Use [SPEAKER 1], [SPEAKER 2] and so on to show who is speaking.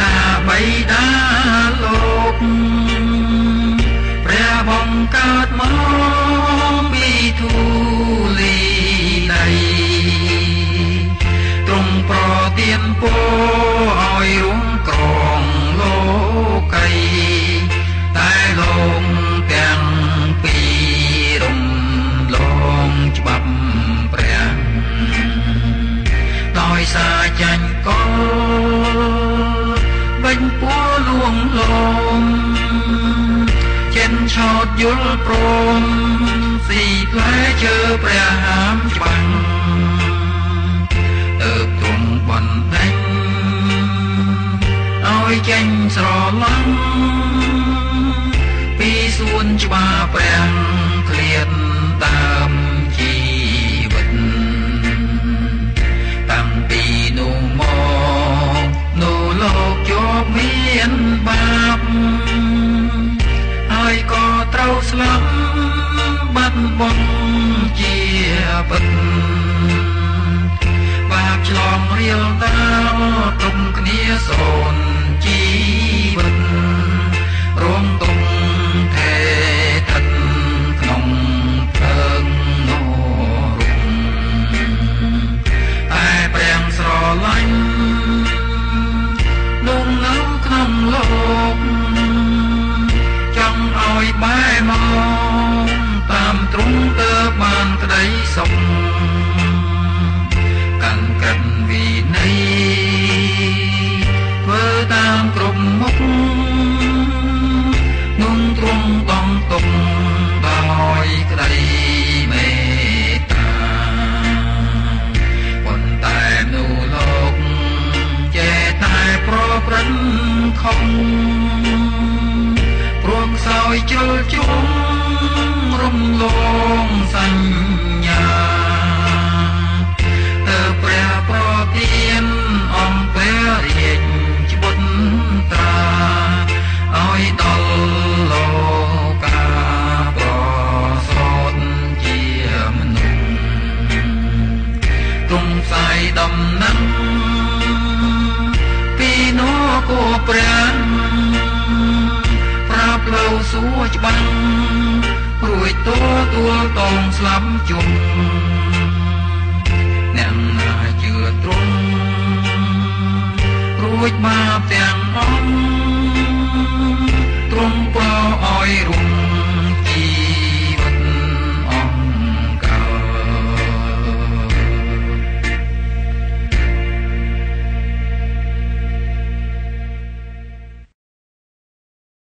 [SPEAKER 1] តាបៃតាលោកព្រះបង្កើតមកពីធូលីដៃទ្រង់ប្រទានពរឲ្យរួងក្រងលោកីតែលោកទាំងពីររំលងច្បាប់ព្រះដោយសារចាញ់កល ឆោតយល់ព្រមស៊ីផ្លែជើព្រះហាមច្បាំងអើបទ្រង់បណ្ដេញឲ្យចេញស្រឡំពីសួនច្បារព្រះ បាត់បង់ជាពិតបាបឆ្លងរៀលដាលទុំគ្នាសូនជី យជលជុំរំលងសញ្ញាទៅព្រះប្រទានអង្គព្រះរាជច្បុតត្រាឲ្យដល់លោកាប្រសោតជាមនុស្សទុំផ្សាយដំណឹងពីនគរព្រះ ទួលតងស្លាប់ជុំអ្នកណាជឿទ្រង់រួចបាបទាំង